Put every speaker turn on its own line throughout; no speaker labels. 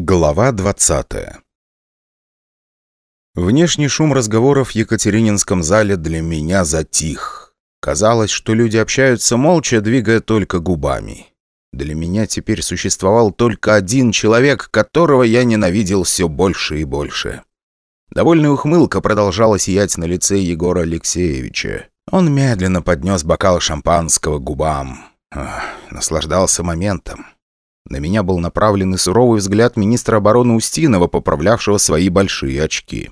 Глава 20 Внешний шум разговоров в Екатерининском зале для меня затих. Казалось, что люди общаются молча, двигая только губами. Для меня теперь существовал только один человек, которого я ненавидел все больше и больше. Довольная ухмылка продолжала сиять на лице Егора Алексеевича. Он медленно поднес бокал шампанского к губам. Ах, наслаждался моментом. На меня был направлен и суровый взгляд министра обороны Устинова, поправлявшего свои большие очки.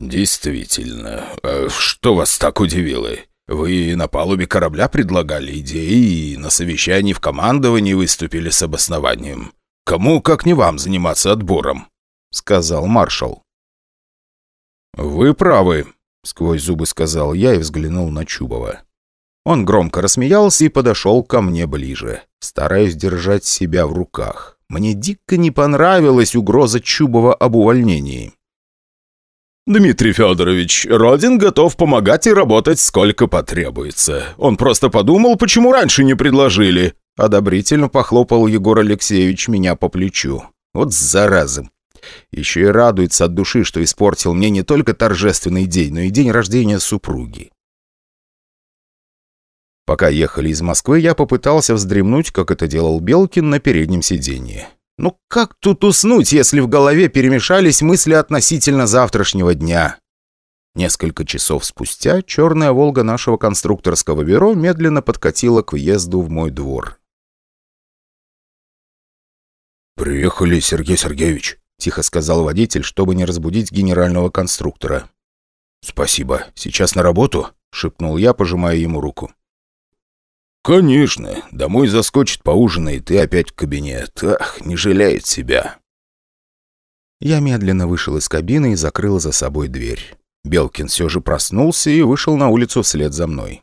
«Действительно. А что вас так удивило? Вы на палубе корабля предлагали идеи и на совещании в командовании выступили с обоснованием. Кому, как не вам, заниматься отбором?» — сказал маршал.
«Вы правы», — сквозь зубы сказал я и взглянул на Чубова. Он громко рассмеялся и подошел ко мне ближе, стараясь держать себя в руках. Мне дико не понравилась угроза Чубова об увольнении.
«Дмитрий Федорович, Родин готов помогать и работать сколько потребуется. Он просто подумал, почему раньше не предложили».
Одобрительно похлопал Егор Алексеевич меня по плечу. Вот зараза. Еще и радуется от души, что испортил мне не только торжественный день, но и день рождения супруги. Пока ехали из Москвы, я попытался вздремнуть, как это делал Белкин на переднем сиденье. Ну как тут уснуть, если в голове перемешались мысли относительно завтрашнего дня? Несколько часов спустя черная «Волга» нашего конструкторского бюро медленно подкатила к въезду в мой двор.
«Приехали, Сергей Сергеевич», — тихо сказал водитель, чтобы не разбудить генерального конструктора.
«Спасибо. Сейчас на работу?» — шепнул я, пожимая ему руку.
«Конечно. Домой заскочит, поужинает и опять в кабинет. Ах, не жалеет себя».
Я медленно вышел из кабины и закрыл за собой дверь. Белкин все же проснулся и вышел на улицу вслед за мной.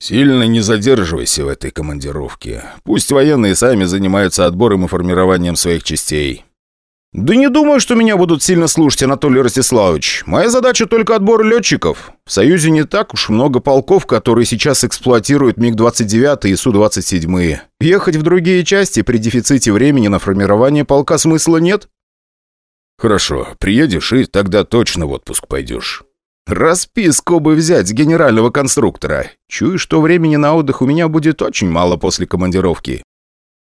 «Сильно не задерживайся в этой командировке. Пусть военные сами занимаются отбором и формированием своих частей.
«Да не думаю, что меня будут сильно слушать, Анатолий Ростиславович. Моя задача только отбор летчиков. В Союзе не так уж много полков, которые сейчас эксплуатируют МиГ-29 и Су-27. Ехать в другие части при дефиците времени на формирование полка смысла нет?»
«Хорошо, приедешь и тогда точно в отпуск пойдешь».
«Расписку бы взять с генерального конструктора. Чую, что времени на отдых у меня будет очень мало после командировки.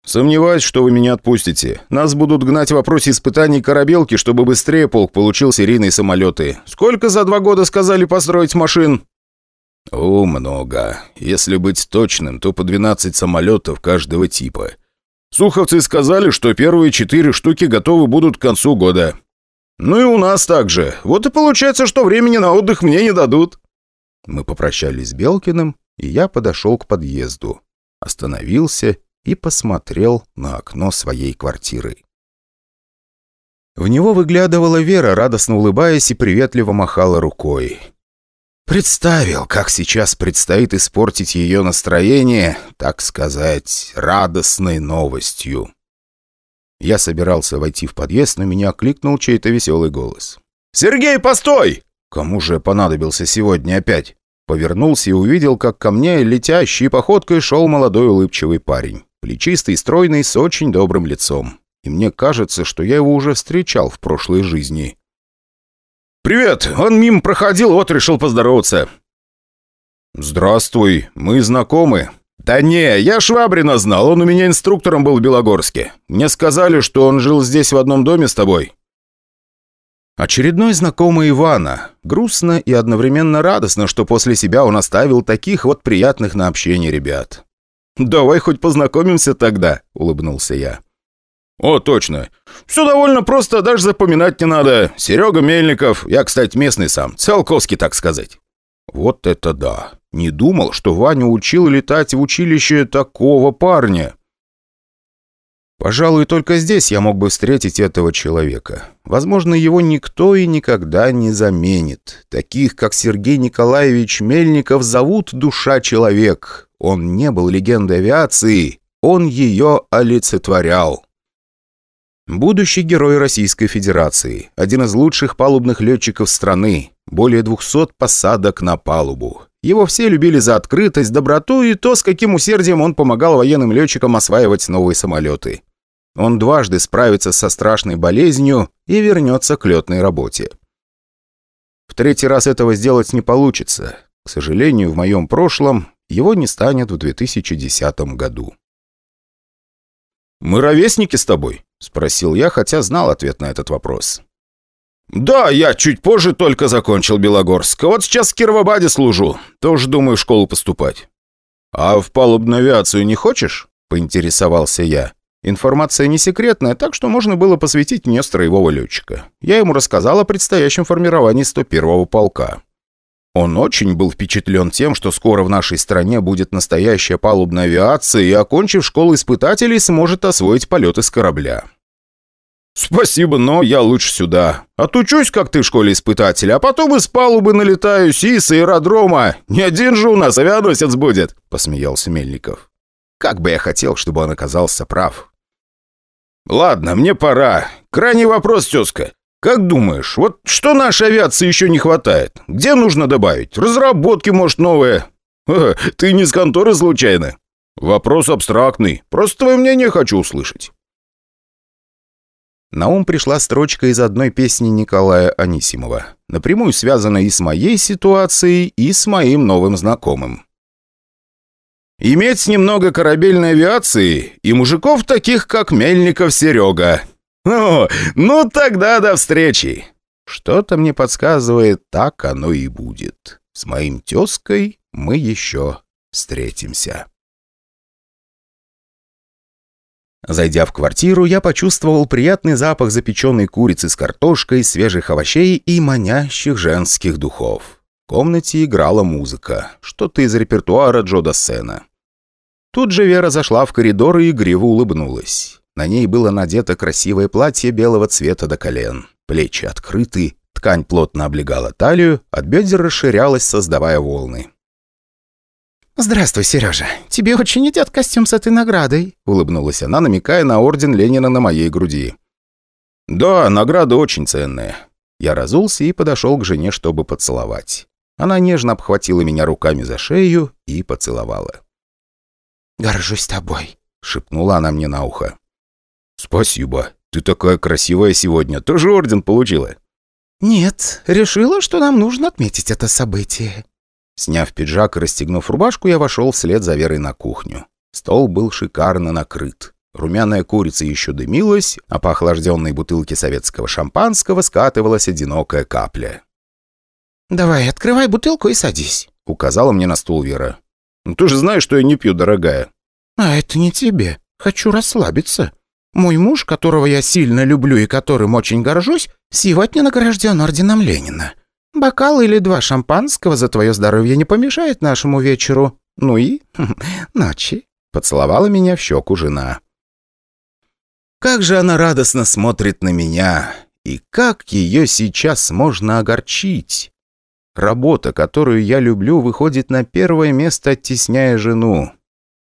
«Сомневаюсь, что вы меня отпустите. Нас будут гнать в вопросе испытаний корабелки, чтобы быстрее полк получил серийные самолеты. Сколько за два года сказали построить машин?»
«О, много. Если быть точным, то по 12 самолетов каждого типа. Суховцы сказали, что первые четыре штуки готовы будут к концу года.
Ну и у нас так же. Вот и получается, что времени на отдых мне не дадут». Мы попрощались с Белкиным, и я подошел к подъезду. Остановился и посмотрел на окно своей квартиры. В него выглядывала Вера, радостно улыбаясь и приветливо махала рукой. Представил, как сейчас предстоит испортить ее настроение, так сказать, радостной новостью. Я собирался войти в подъезд, но меня окликнул чей-то веселый голос. «Сергей, постой!» Кому же понадобился сегодня опять? Повернулся и увидел, как ко мне летящей походкой шел молодой улыбчивый парень. Плечистый, стройный, с очень добрым лицом. И мне кажется, что я его уже встречал в прошлой жизни. «Привет! Он мимо проходил, вот решил поздороваться». «Здравствуй, мы знакомы». «Да не, я Швабрина знал, он у меня инструктором был в Белогорске. Мне сказали, что он жил здесь в одном доме с тобой». Очередной знакомый Ивана. Грустно и одновременно радостно, что после себя он оставил таких вот приятных на общение ребят. «Давай хоть познакомимся тогда», — улыбнулся я. «О, точно. Все довольно просто, даже запоминать не надо. Серега Мельников, я, кстати, местный сам, Циолковский, так сказать». «Вот это да! Не думал, что Ваня учил летать в училище такого парня». Пожалуй, только здесь я мог бы встретить этого человека. Возможно, его никто и никогда не заменит. Таких, как Сергей Николаевич Мельников, зовут «душа человек». Он не был легендой авиации, он ее олицетворял. Будущий герой Российской Федерации, один из лучших палубных летчиков страны, более 200 посадок на палубу. Его все любили за открытость, доброту и то, с каким усердием он помогал военным летчикам осваивать новые самолеты. Он дважды справится со страшной болезнью и вернется к летной работе. В третий раз этого сделать не получится. К сожалению, в моем прошлом его не станет в 2010 году.
«Мы ровесники с тобой?»
– спросил я, хотя знал ответ на этот вопрос.
«Да, я чуть позже только закончил Белогорск. Вот сейчас в Кировобаде служу. Тоже думаю в школу поступать».
«А в палубную авиацию не хочешь?» – поинтересовался я. Информация не секретная, так что можно было посвятить мне строевого летчика. Я ему рассказал о предстоящем формировании 101-го полка. Он очень был впечатлен тем, что скоро в нашей стране будет настоящая палубная авиация и, окончив школу испытателей, сможет освоить полеты с корабля.
«Спасибо, но я лучше сюда. Отучусь, как ты в школе испытателя, а потом из палубы налетаюсь и с аэродрома. Не один же у нас авианосец будет», — посмеялся Мельников.
Как бы я хотел, чтобы он оказался прав.
«Ладно, мне пора. Крайний вопрос, тезка. Как думаешь, вот что нашей авиации еще не хватает? Где нужно добавить? Разработки, может, новые? Ха, ты не с конторы случайно?» «Вопрос абстрактный. Просто твое мнение хочу услышать».
На ум пришла строчка из одной песни Николая Анисимова, напрямую связанная и с моей ситуацией, и с моим новым знакомым. Иметь немного корабельной авиации и мужиков таких, как Мельников Серега. О, ну тогда до встречи. Что-то мне подсказывает, так оно и будет. С моим тезкой мы еще встретимся. Зайдя в квартиру, я почувствовал приятный запах запеченной курицы с картошкой, свежих овощей и манящих женских духов. В комнате играла музыка, что-то из репертуара Джо Дассена. Тут же Вера зашла в коридор и игриво улыбнулась. На ней было надето красивое платье белого цвета до колен. Плечи открыты, ткань плотно облегала талию, от бедер расширялась, создавая волны.
«Здравствуй, Сережа. Тебе очень идет костюм с этой наградой», —
улыбнулась она, намекая на орден Ленина на моей груди. «Да, награда очень ценная». Я разулся и подошел к жене, чтобы поцеловать. Она нежно обхватила меня руками за шею и поцеловала.
«Горжусь тобой», —
шепнула она мне на ухо. «Спасибо. Ты такая красивая сегодня. Тоже орден получила?»
«Нет, решила, что нам нужно отметить это событие».
Сняв пиджак и расстегнув рубашку, я вошел вслед за Верой на кухню. Стол был шикарно накрыт. Румяная курица еще дымилась, а по охлажденной бутылке советского шампанского скатывалась одинокая капля.
«Давай, открывай бутылку и садись», —
указала мне на стул Вера. «Ну, «Ты же знаешь, что я не пью, дорогая».
«А это не тебе. Хочу расслабиться. Мой муж, которого я сильно люблю и которым очень горжусь, сегодня награжден орденом Ленина. Бокал или два шампанского за твое здоровье не помешает нашему вечеру. Ну и ночи».
Поцеловала меня в щеку жена. Как же она радостно смотрит на меня, и как ее сейчас можно огорчить. Работа, которую я люблю, выходит на первое место, оттесняя жену.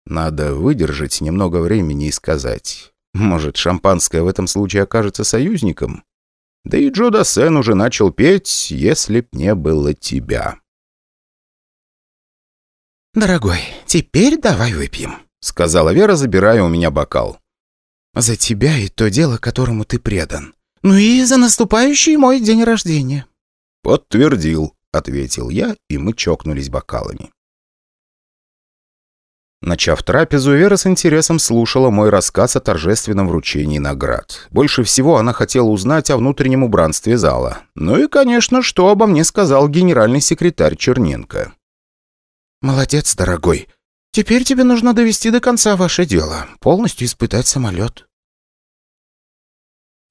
Надо выдержать немного времени и сказать. Может, шампанское в этом случае окажется союзником? Да и Джо Дассен уже начал петь «Если б не было тебя».
«Дорогой, теперь давай выпьем», — сказала Вера, забирая у меня бокал. «За тебя и то дело, которому ты предан. Ну и за наступающий мой день рождения».
«Подтвердил», — ответил я, и мы чокнулись бокалами. Начав трапезу, Вера с интересом слушала мой рассказ о торжественном вручении наград. Больше всего она хотела узнать о внутреннем убранстве зала. Ну и, конечно, что обо мне сказал генеральный секретарь Черненко.
«Молодец, дорогой. Теперь тебе нужно довести до конца ваше дело. Полностью испытать самолет».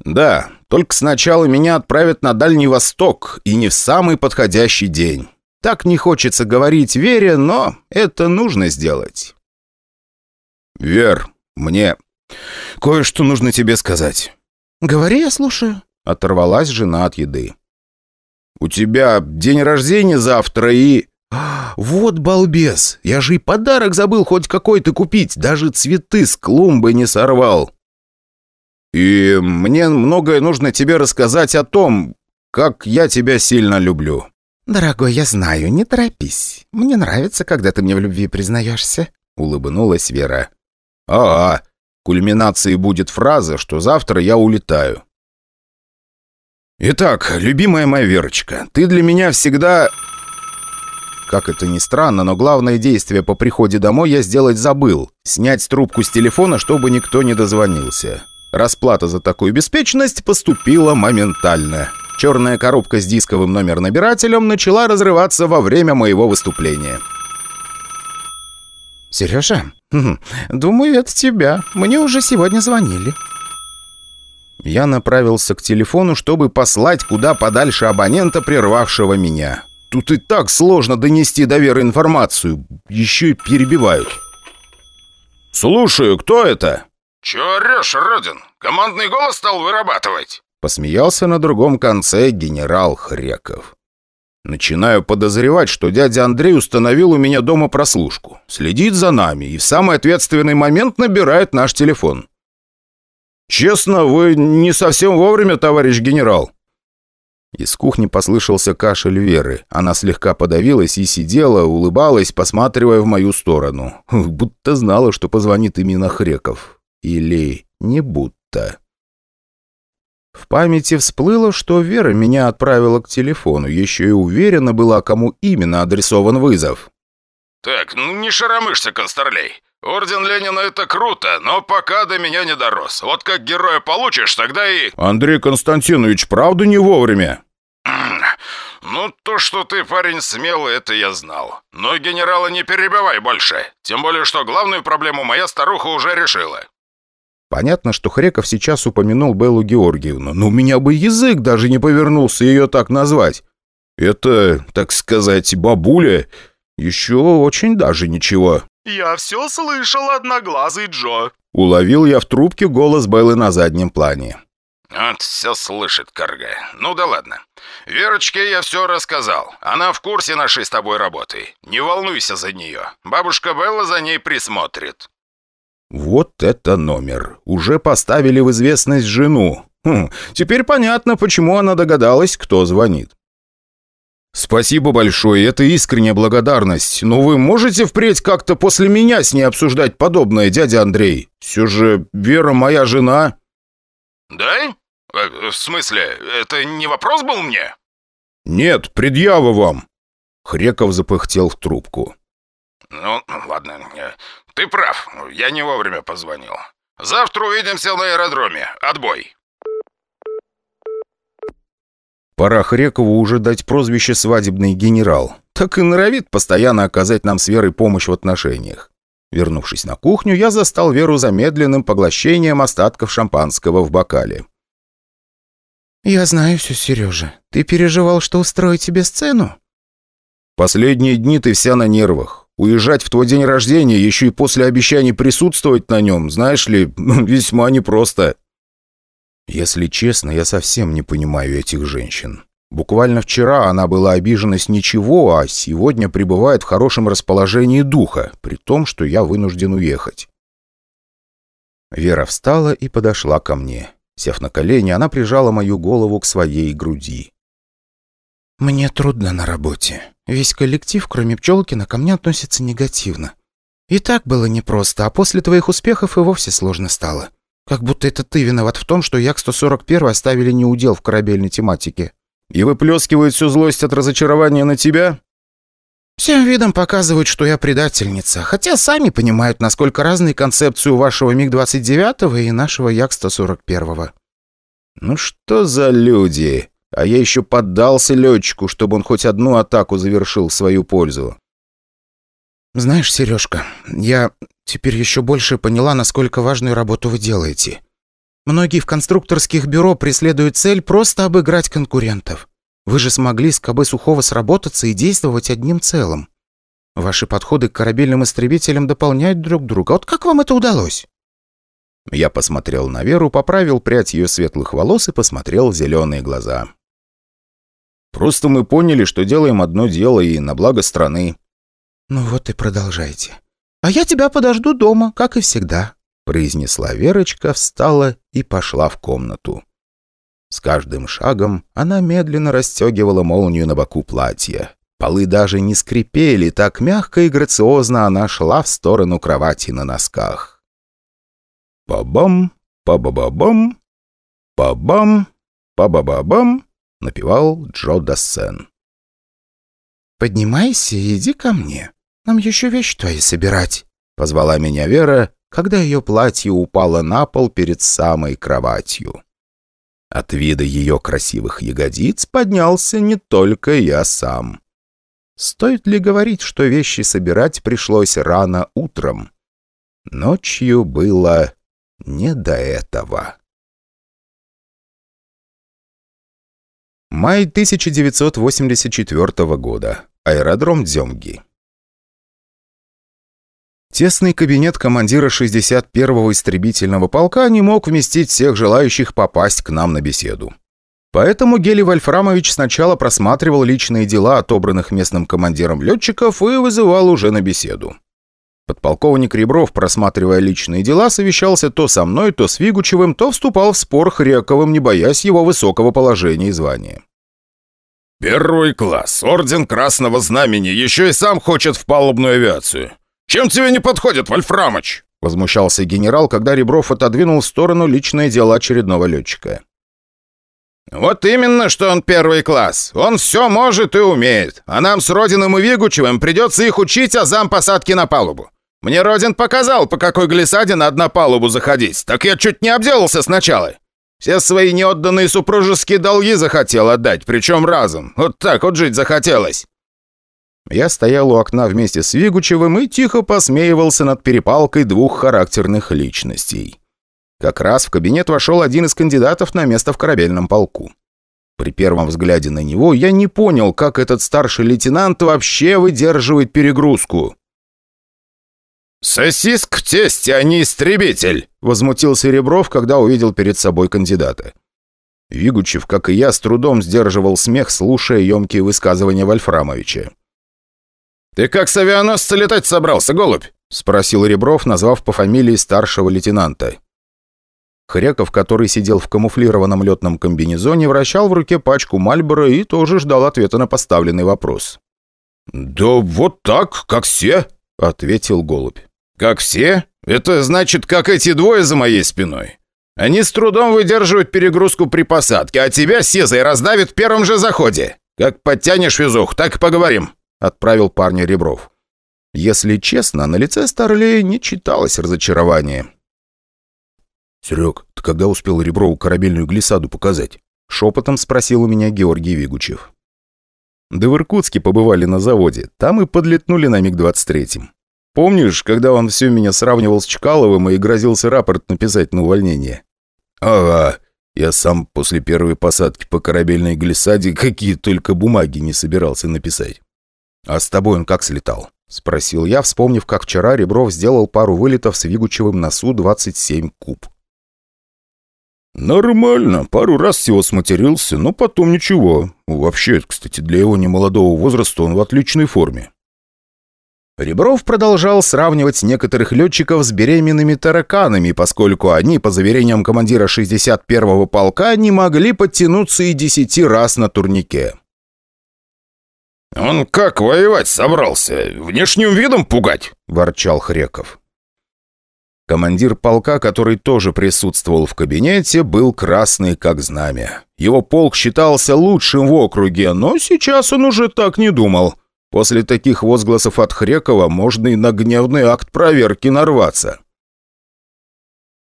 «Да, только сначала меня отправят на Дальний Восток, и не в самый подходящий день. Так не хочется говорить Вере, но это нужно сделать». «Вер, мне кое-что нужно тебе сказать».
«Говори, я слушаю», —
оторвалась жена от еды. «У тебя день рождения завтра и...» «Вот балбес! Я же и подарок забыл хоть какой-то купить, даже цветы с клумбы не сорвал!» «И мне многое нужно тебе рассказать о том, как я тебя сильно люблю».
«Дорогой, я знаю, не торопись. Мне нравится, когда ты мне в любви признаешься», — улыбнулась Вера.
«А, -а кульминацией будет фраза, что завтра я улетаю». «Итак, любимая моя Верочка, ты для меня всегда...» Как это ни странно, но главное действие по приходе домой я сделать забыл. Снять трубку с телефона, чтобы никто не дозвонился. Расплата за такую беспечность поступила моментально. Черная коробка с дисковым номер-набирателем начала разрываться во время моего выступления.
«Сережа, думаю, это тебя. Мне уже сегодня звонили».
Я направился к телефону, чтобы послать куда подальше абонента, прервавшего меня. Тут и так сложно донести до Веры информацию. Еще и перебивают. «Слушаю, кто это?»
«Чего орешь, Родин? Командный голос стал вырабатывать?»
Посмеялся на другом конце генерал Хреков. Начинаю подозревать, что дядя Андрей установил у меня дома прослушку. Следит за нами и в самый ответственный момент набирает наш телефон. «Честно, вы не совсем вовремя, товарищ генерал», из кухни послышался кашель Веры. Она слегка подавилась и сидела, улыбалась, посматривая в мою сторону. Будто знала, что позвонит именно Хреков. Или не будто. В памяти всплыло, что Вера меня отправила к телефону. Еще и уверена была, кому именно адресован вызов.
«Так, ну не шаромышься, Констарлей. Орден Ленина — это круто, но пока до меня не дорос. Вот как героя получишь, тогда и...»
«Андрей Константинович, правда не вовремя?»
«Ну, то, что ты парень смелый, это я знал. Но генерала не перебивай больше. Тем более, что главную проблему моя старуха уже решила».
Понятно, что Хреков сейчас упомянул Беллу Георгиевну, но у меня бы язык даже не повернулся ее так назвать. Это, так сказать, бабуля, еще очень даже ничего.
«Я все слышал, одноглазый Джо», —
уловил я в трубке голос Беллы на заднем плане.
«Вот все слышит, Карга. Ну да ладно. Верочке я все рассказал. Она в курсе нашей с тобой работы. Не волнуйся за нее. Бабушка Белла за ней присмотрит».
«Вот это номер. Уже поставили в известность жену. Хм, теперь понятно, почему она догадалась, кто звонит. «Спасибо большое, это искренняя благодарность. Но вы можете впредь как-то после меня с ней обсуждать подобное, дядя Андрей? Все же Вера моя жена».
«Да? Э, в смысле, это не вопрос был мне?»
«Нет, предъява вам!» Хреков запыхтел в трубку.
«Ну, ладно, ты прав, я не вовремя позвонил. Завтра увидимся на аэродроме. Отбой!»
Пора Хрекову уже дать прозвище «свадебный генерал». Так и норовит постоянно оказать нам с Верой помощь в отношениях. Вернувшись на кухню, я застал Веру замедленным поглощением остатков шампанского в бокале.
«Я знаю все, Сережа. Ты переживал, что устроить тебе сцену?»
«Последние дни ты вся на нервах. Уезжать в твой день рождения, еще и после обещаний присутствовать на нем, знаешь ли, весьма непросто». Если честно, я совсем не понимаю этих женщин. Буквально вчера она была обижена с ничего, а сегодня пребывает в хорошем расположении духа, при том, что я вынужден уехать. Вера встала и подошла ко мне. Сев на колени, она прижала мою голову к своей груди.
«Мне трудно на работе. Весь коллектив, кроме Пчелкина, ко мне относится негативно. И так было непросто, а после твоих успехов и вовсе сложно стало. Как будто это ты виноват в том, что Як-141 оставили неудел в корабельной тематике.
И выплескивают всю злость от разочарования на тебя?
Всем видом показывают, что я предательница, хотя сами понимают, насколько разные концепции у вашего МиГ-29 и нашего Як-141.
Ну что за люди? А я еще поддался летчику, чтобы он хоть одну атаку завершил в свою пользу.
Знаешь, Сережка, я Теперь еще больше поняла, насколько важную работу вы делаете. Многие в конструкторских бюро преследуют цель просто обыграть конкурентов. Вы же смогли с КБ Сухого сработаться и действовать одним целым. Ваши подходы к корабельным истребителям дополняют друг друга. Вот как вам это удалось?»
Я посмотрел на Веру, поправил прядь ее светлых волос и посмотрел в зеленые глаза. «Просто мы поняли, что делаем одно дело и на благо страны».
«Ну вот и продолжайте. «А я тебя подожду дома, как и всегда»,
произнесла Верочка, встала и пошла в комнату. С каждым шагом она медленно расстегивала молнию на боку платья. Полы даже не скрипели, так мягко и грациозно она шла в сторону кровати на носках. «Па-бам, па-ба-ба-бам, па-бам, па-ба-ба-бам», — напевал Джо Дассен.
«Поднимайся и иди ко мне. Нам еще вещь твои собирать», — позвала меня Вера, когда ее платье упало на пол перед самой кроватью.
От вида ее красивых ягодиц поднялся не только я сам. Стоит ли говорить, что вещи собирать пришлось рано утром? Ночью было не до этого. Май 1984 года. Аэродром Дземги. Тесный кабинет командира 61-го истребительного полка не мог вместить всех желающих попасть к нам на беседу. Поэтому Гели Вольфрамович сначала просматривал личные дела отобранных местным командиром летчиков и вызывал уже на беседу. Подполковник Ребров, просматривая личные дела, совещался то со мной, то с Вигучевым, то вступал в спор Хрековым, не боясь его высокого положения и звания.
«Первый класс, орден Красного Знамени, еще и сам хочет в палубную авиацию. Чем тебе не подходит, Вольфрамыч?»
Возмущался генерал, когда Ребров отодвинул в сторону личное дело очередного летчика.
«Вот именно, что он первый класс. Он все может и умеет. А нам с Родиным и Вигучевым придется их учить азам посадки на палубу. Мне Родин показал, по какой глиссаде надо на палубу заходить. Так я чуть не обделался сначала. Все свои неотданные супружеские долги захотел отдать, причем разом. Вот так вот жить захотелось».
Я стоял у окна вместе с Вигучевым и тихо посмеивался над перепалкой двух характерных личностей. Как раз в кабинет вошел один из кандидатов на место в корабельном полку. При первом взгляде на него я не понял, как этот старший лейтенант вообще выдерживает перегрузку.
«Сосиск в тесте, а не истребитель!» — возмутился Ребров, когда увидел перед собой кандидата.
Вигучев, как и я, с трудом сдерживал смех, слушая емкие высказывания Вольфрамовича.
«Ты как с авианосца летать собрался, голубь?» — спросил Ребров, назвав по фамилии старшего лейтенанта.
Хряков, который сидел в камуфлированном летном комбинезоне, вращал в руке пачку Мальбора и тоже ждал ответа на поставленный вопрос.
«Да вот так, как все», — ответил голубь. «Как все? Это значит, как эти двое за моей спиной. Они с трудом выдерживают перегрузку при посадке, а тебя Сезой раздавит в первом же заходе. Как подтянешь везух, так и поговорим», — отправил парня Ребров.
Если честно, на лице Старлея не читалось разочарование.
«Серег, ты когда успел Реброву корабельную глиссаду показать?»
Шепотом спросил у меня Георгий Вигучев. Да в Иркутске побывали на заводе. Там и подлетнули на МиГ-23. Помнишь, когда он все меня сравнивал с Чкаловым и грозился рапорт написать на увольнение?
«Ага. Я сам после первой посадки по корабельной глиссаде какие только бумаги не собирался написать».
«А с тобой он как слетал?» — спросил я, вспомнив, как вчера Ребров сделал пару вылетов с Вигучевым на Су-27 «Куб».
«Нормально. Пару раз всего сматерился, но потом ничего. Вообще, кстати, для его немолодого возраста он в отличной форме».
Ребров продолжал сравнивать некоторых летчиков с беременными тараканами, поскольку они, по заверениям командира 61-го полка, не могли подтянуться и десяти раз на турнике.
«Он как воевать собрался? Внешним видом пугать?» – ворчал Хреков.
Командир полка, который тоже присутствовал в кабинете, был красный как знамя. Его полк считался лучшим в округе, но сейчас он уже так не думал. После таких возгласов от Хрекова можно и на гневный акт проверки нарваться.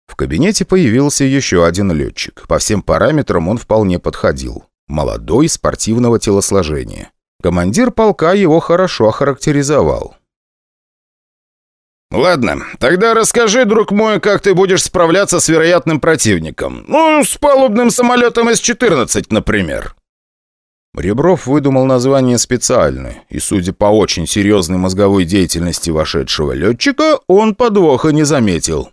В кабинете появился еще один летчик. По всем параметрам он вполне подходил. Молодой, спортивного телосложения. Командир полка его хорошо охарактеризовал.
«Ладно, тогда расскажи, друг мой, как ты будешь справляться с вероятным противником. Ну, с палубным самолетом С-14, например».
Ребров выдумал название специально, и, судя по очень серьезной мозговой деятельности вошедшего летчика, он подвоха не заметил.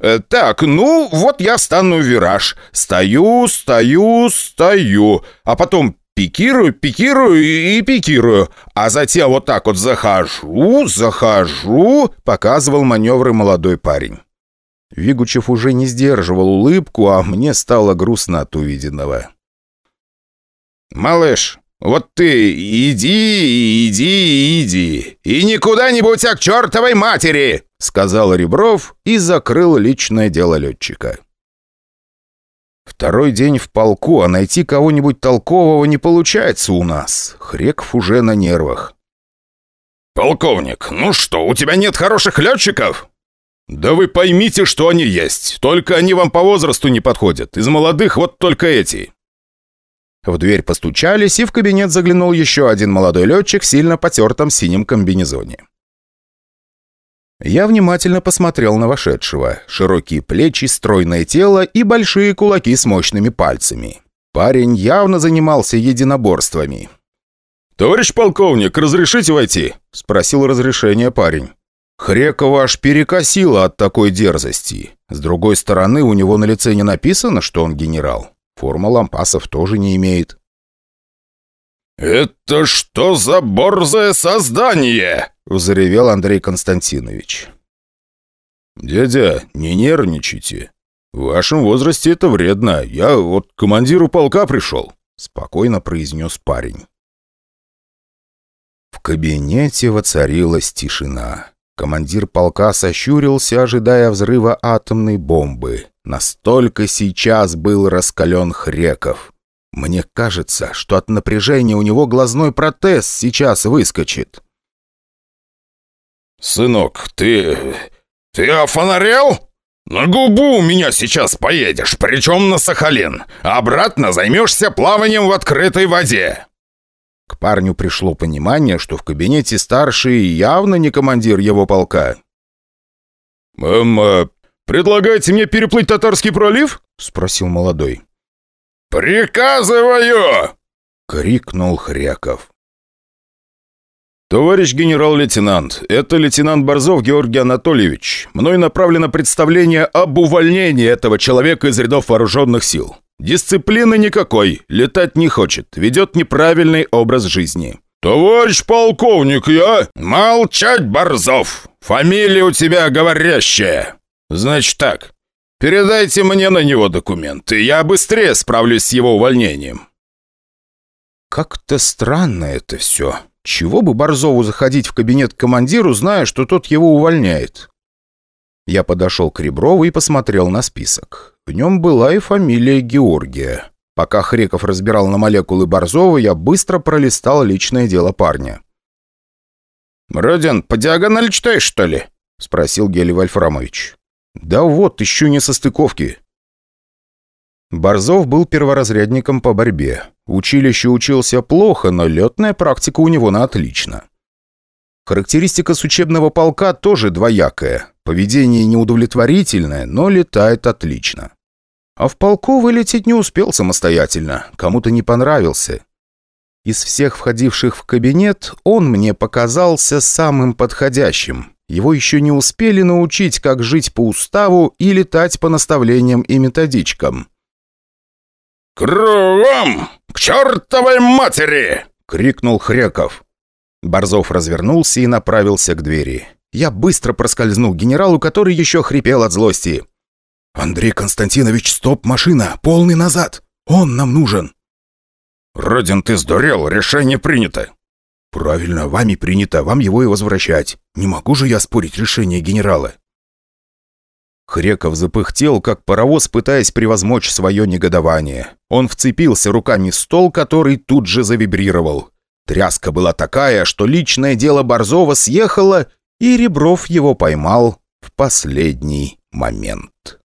«Э, «Так, ну, вот я стану вираж. Стою, стою, стою. А потом Пикирую, пикирую и пикирую, а затем вот так вот захожу, захожу», — показывал маневры молодой парень.
Вигучев уже не сдерживал улыбку, а мне стало грустно от увиденного.
«Малыш, вот ты иди, иди, иди, и никуда не будь, а к чертовой матери!»
сказал Ребров и закрыл личное дело летчика. Второй день в полку, а найти кого-нибудь толкового не получается у нас. Хреков уже на нервах.
«Полковник, ну что, у тебя нет хороших летчиков?» «Да вы поймите, что они есть. Только они вам по возрасту не подходят. Из молодых вот только эти».
В дверь постучались, и в кабинет заглянул еще один молодой летчик в сильно потертом синем комбинезоне. Я внимательно посмотрел на вошедшего. Широкие плечи, стройное тело и большие кулаки с мощными пальцами. Парень явно занимался единоборствами.
«Товарищ полковник, разрешите войти?» – спросил разрешение парень.
Хрекова аж перекосило от такой дерзости. С другой стороны, у него на лице не написано, что он генерал. Форма лампасов тоже не имеет.
«Это что за борзое создание?»
— взревел Андрей Константинович.
«Дядя, не нервничайте. В вашем возрасте это вредно. Я вот к командиру полка пришел», — спокойно произнес парень.
В кабинете воцарилась тишина. Командир полка сощурился, ожидая взрыва атомной бомбы. Настолько сейчас был раскален Хреков. Мне кажется, что от напряжения у него глазной протез сейчас выскочит.
«Сынок, ты... ты офонарел? На губу у меня сейчас поедешь, причем на Сахалин. Обратно займешься плаванием в открытой воде».
К парню пришло понимание, что в кабинете старший явно не командир его полка.
«Эм, э, предлагаете мне переплыть Татарский пролив?» — спросил молодой. «Приказываю!» — крикнул Хряков.
«Товарищ генерал-лейтенант, это лейтенант Борзов Георгий Анатольевич. Мной направлено представление об увольнении этого человека из рядов вооруженных сил. Дисциплины никакой, летать не хочет, ведет неправильный образ жизни».
«Товарищ полковник, я...» «Молчать, Борзов! Фамилия у тебя говорящая!» «Значит так, Передайте мне на него документы, я быстрее справлюсь с его увольнением».
Как-то странно это все. Чего бы Борзову заходить в кабинет к командиру, зная, что тот его увольняет? Я подошел к Реброву и посмотрел на список. В нем была и фамилия Георгия. Пока Хреков разбирал на молекулы Борзова, я быстро пролистал личное дело парня.
«Родин, по диагонали читаешь, что ли?» — спросил Гелий Вольфрамович.
«Да вот, еще не со стыковки». Борзов был перворазрядником по борьбе. Училище учился плохо, но летная практика у него на отлично. Характеристика с учебного полка тоже двоякая. Поведение неудовлетворительное, но летает отлично. А в полку вылететь не успел самостоятельно, кому-то не понравился. Из всех входивших в кабинет он мне показался самым подходящим. Его еще не успели научить, как жить по уставу и летать по наставлениям и методичкам.
«Кругом! К чертовой матери!» — крикнул Хреков.
Борзов развернулся и направился к двери. Я быстро проскользнул к генералу, который еще хрипел от злости. «Андрей Константинович, стоп, машина! Полный назад! Он нам нужен!»
«Родин, ты сдурел! Решение принято!»
«Правильно, вами принято, вам его и возвращать. Не могу же я спорить решение генерала». Хреков запыхтел, как паровоз, пытаясь превозмочь свое негодование. Он вцепился руками в стол, который тут же завибрировал. Тряска была такая, что личное дело Борзова съехало, и Ребров его поймал в последний момент.